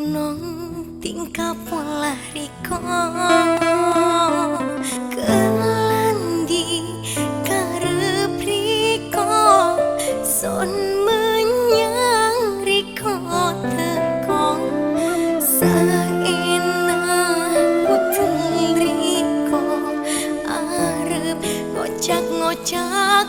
tingkah pola riko kelandi karep riko son menyang riko teko saena putri riko arep ngocak ngocak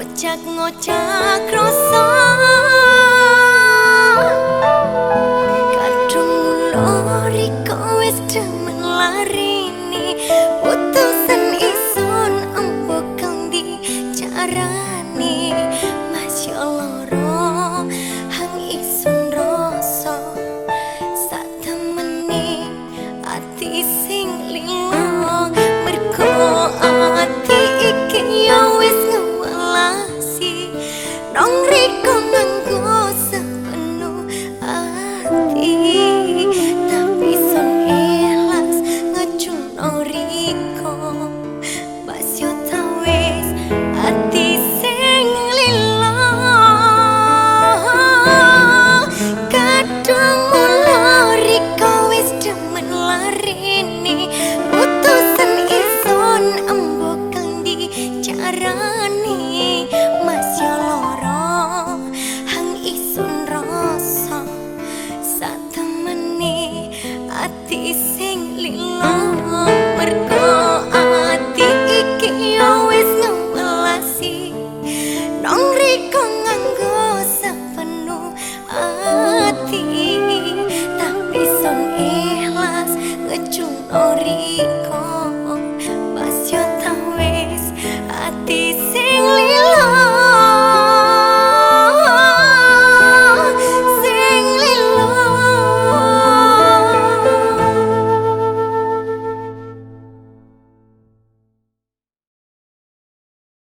ngocak ngocak rasa. Kadung lori kowe wis demen lari ni.